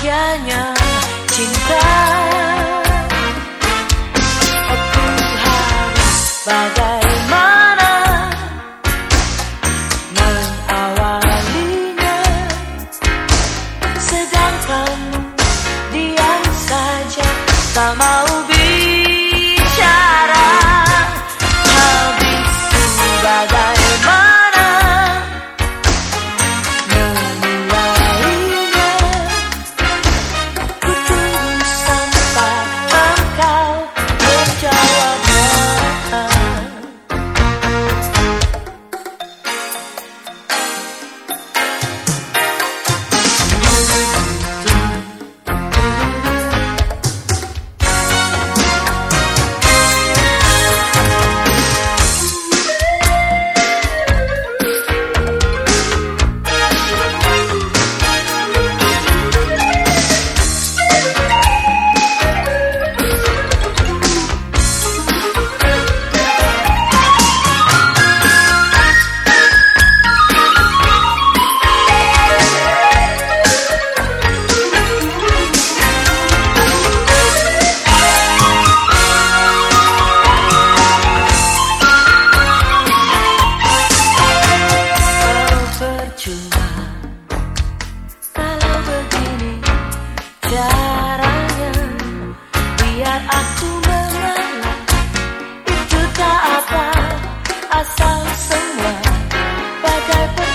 bahagianya cinta. Aku harus bagaimana mengawalinya. Sedangkan diam saja sama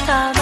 thumb.